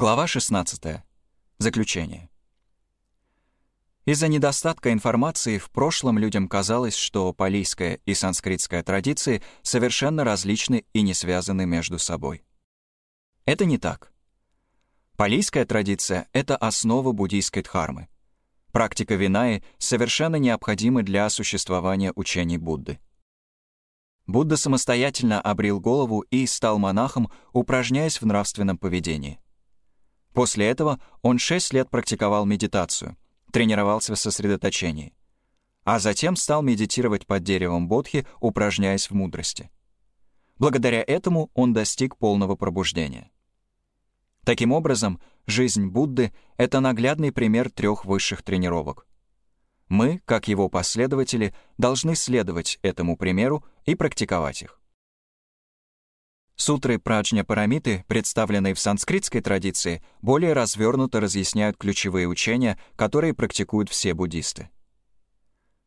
Глава 16. Заключение. Из-за недостатка информации в прошлом людям казалось, что палийская и санскритская традиции совершенно различны и не связаны между собой. Это не так. Палийская традиция — это основа буддийской дхармы. Практика Винаи совершенно необходима для существования учений Будды. Будда самостоятельно обрел голову и стал монахом, упражняясь в нравственном поведении. После этого он шесть лет практиковал медитацию, тренировался в сосредоточении. А затем стал медитировать под деревом Бодхи, упражняясь в мудрости. Благодаря этому он достиг полного пробуждения. Таким образом, жизнь Будды — это наглядный пример трех высших тренировок. Мы, как его последователи, должны следовать этому примеру и практиковать их. Сутры Праджня Парамиты, представленные в санскритской традиции, более развернуто разъясняют ключевые учения, которые практикуют все буддисты.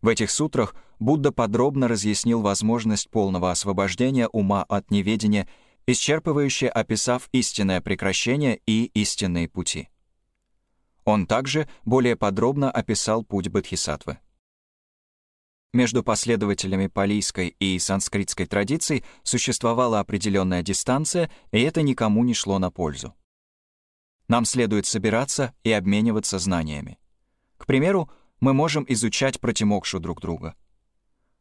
В этих сутрах Будда подробно разъяснил возможность полного освобождения ума от неведения, исчерпывающе описав истинное прекращение и истинные пути. Он также более подробно описал путь Бодхисаттвы. Между последователями палийской и санскритской традиций существовала определенная дистанция, и это никому не шло на пользу. Нам следует собираться и обмениваться знаниями. К примеру, мы можем изучать протимокшу друг друга.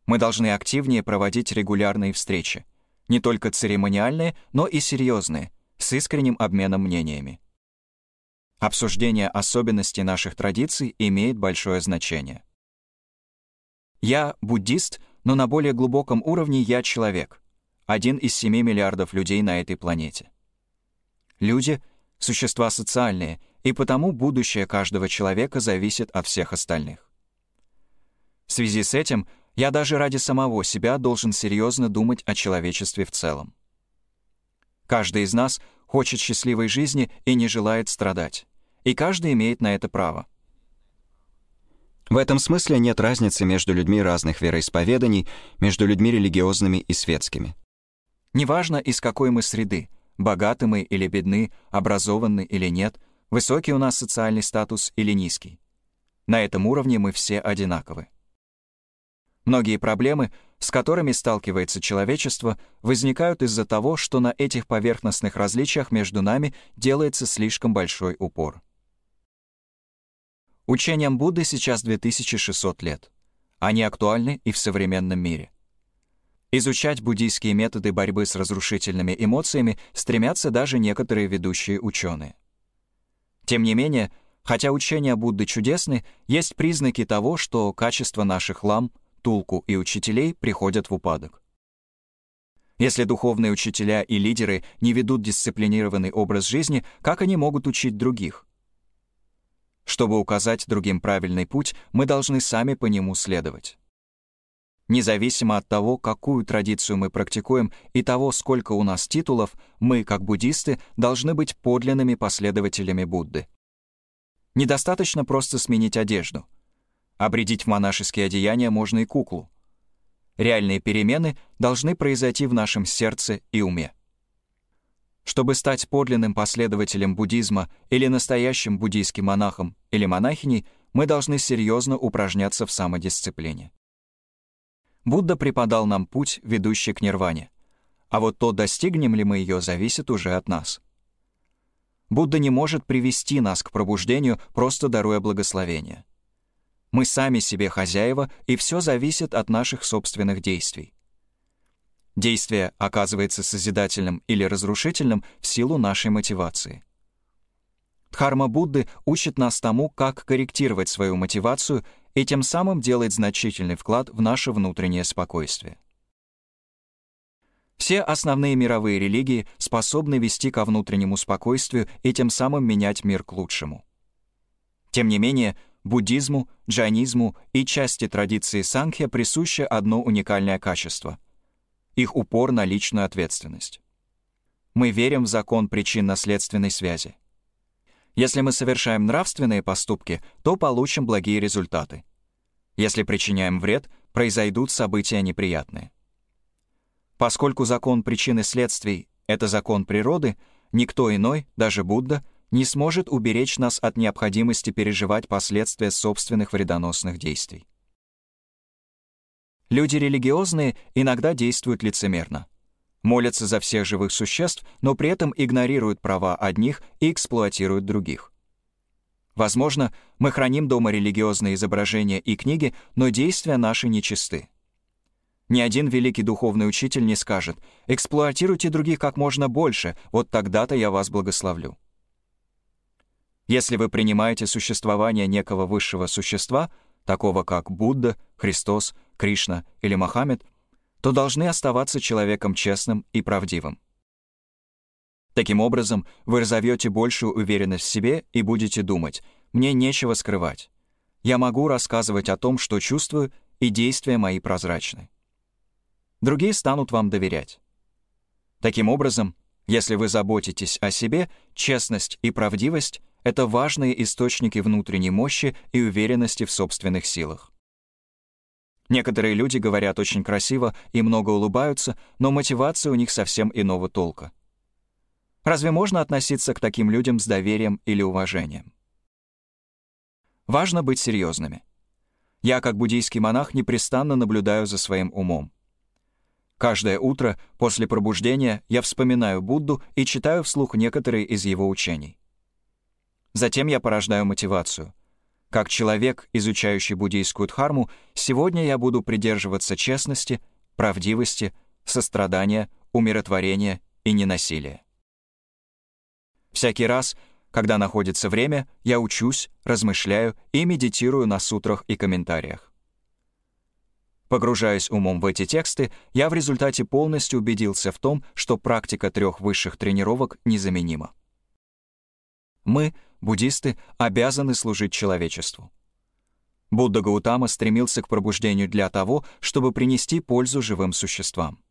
Мы должны активнее проводить регулярные встречи, не только церемониальные, но и серьезные, с искренним обменом мнениями. Обсуждение особенностей наших традиций имеет большое значение. Я буддист, но на более глубоком уровне я человек. Один из семи миллиардов людей на этой планете. Люди — существа социальные, и потому будущее каждого человека зависит от всех остальных. В связи с этим я даже ради самого себя должен серьезно думать о человечестве в целом. Каждый из нас хочет счастливой жизни и не желает страдать. И каждый имеет на это право. В этом смысле нет разницы между людьми разных вероисповеданий, между людьми религиозными и светскими. Неважно, из какой мы среды, богаты мы или бедны, образованы или нет, высокий у нас социальный статус или низкий. На этом уровне мы все одинаковы. Многие проблемы, с которыми сталкивается человечество, возникают из-за того, что на этих поверхностных различиях между нами делается слишком большой упор. Учениям Будды сейчас 2600 лет. Они актуальны и в современном мире. Изучать буддийские методы борьбы с разрушительными эмоциями стремятся даже некоторые ведущие ученые. Тем не менее, хотя учения Будды чудесны, есть признаки того, что качество наших лам, тулку и учителей приходят в упадок. Если духовные учителя и лидеры не ведут дисциплинированный образ жизни, как они могут учить других? Чтобы указать другим правильный путь, мы должны сами по нему следовать. Независимо от того, какую традицию мы практикуем и того, сколько у нас титулов, мы, как буддисты, должны быть подлинными последователями Будды. Недостаточно просто сменить одежду. Обредить в монашеские одеяния можно и куклу. Реальные перемены должны произойти в нашем сердце и уме. Чтобы стать подлинным последователем буддизма или настоящим буддийским монахом или монахиней, мы должны серьезно упражняться в самодисциплине. Будда преподал нам путь, ведущий к нирване. А вот то, достигнем ли мы ее, зависит уже от нас. Будда не может привести нас к пробуждению, просто даруя благословение. Мы сами себе хозяева, и все зависит от наших собственных действий. Действие оказывается созидательным или разрушительным в силу нашей мотивации. Дхарма Будды учит нас тому, как корректировать свою мотивацию и тем самым делает значительный вклад в наше внутреннее спокойствие. Все основные мировые религии способны вести ко внутреннему спокойствию и тем самым менять мир к лучшему. Тем не менее, буддизму, джайнизму и части традиции Сангхья присуще одно уникальное качество — их упор на личную ответственность. Мы верим в закон причинно-следственной связи. Если мы совершаем нравственные поступки, то получим благие результаты. Если причиняем вред, произойдут события неприятные. Поскольку закон причины следствий — это закон природы, никто иной, даже Будда, не сможет уберечь нас от необходимости переживать последствия собственных вредоносных действий. Люди религиозные иногда действуют лицемерно. Молятся за всех живых существ, но при этом игнорируют права одних и эксплуатируют других. Возможно, мы храним дома религиозные изображения и книги, но действия наши нечисты. Ни один великий духовный учитель не скажет «эксплуатируйте других как можно больше, вот тогда-то я вас благословлю». Если вы принимаете существование некого высшего существа, такого как Будда, Христос, Кришна или Мохаммед, то должны оставаться человеком честным и правдивым. Таким образом, вы разовьете большую уверенность в себе и будете думать «мне нечего скрывать». Я могу рассказывать о том, что чувствую, и действия мои прозрачны. Другие станут вам доверять. Таким образом, если вы заботитесь о себе, честность и правдивость — это важные источники внутренней мощи и уверенности в собственных силах. Некоторые люди говорят очень красиво и много улыбаются, но мотивация у них совсем иного толка. Разве можно относиться к таким людям с доверием или уважением? Важно быть серьезными. Я, как буддийский монах, непрестанно наблюдаю за своим умом. Каждое утро после пробуждения я вспоминаю Будду и читаю вслух некоторые из его учений. Затем я порождаю мотивацию. Как человек, изучающий буддийскую дхарму, сегодня я буду придерживаться честности, правдивости, сострадания, умиротворения и ненасилия. Всякий раз, когда находится время, я учусь, размышляю и медитирую на сутрах и комментариях. Погружаясь умом в эти тексты, я в результате полностью убедился в том, что практика трех высших тренировок незаменима. Мы, буддисты, обязаны служить человечеству. Будда Гаутама стремился к пробуждению для того, чтобы принести пользу живым существам.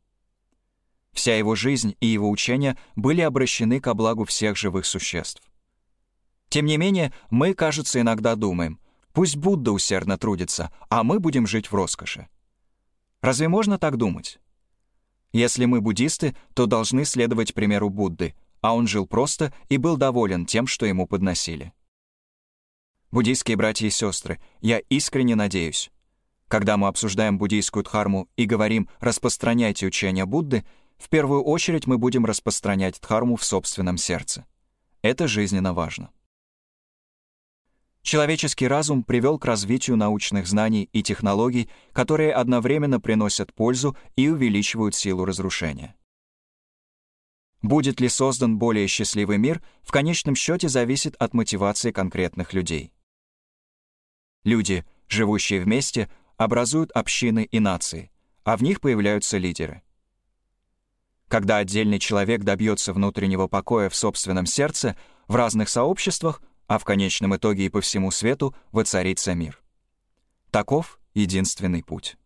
Вся его жизнь и его учения были обращены ко благу всех живых существ. Тем не менее, мы, кажется, иногда думаем, пусть Будда усердно трудится, а мы будем жить в роскоши. Разве можно так думать? Если мы буддисты, то должны следовать примеру Будды, а он жил просто и был доволен тем, что ему подносили. Буддийские братья и сестры, я искренне надеюсь, когда мы обсуждаем буддийскую дхарму и говорим «распространяйте учения Будды», в первую очередь мы будем распространять дхарму в собственном сердце. Это жизненно важно. Человеческий разум привел к развитию научных знаний и технологий, которые одновременно приносят пользу и увеличивают силу разрушения. Будет ли создан более счастливый мир, в конечном счете зависит от мотивации конкретных людей. Люди, живущие вместе, образуют общины и нации, а в них появляются лидеры. Когда отдельный человек добьется внутреннего покоя в собственном сердце, в разных сообществах, а в конечном итоге и по всему свету, воцарится мир. Таков единственный путь.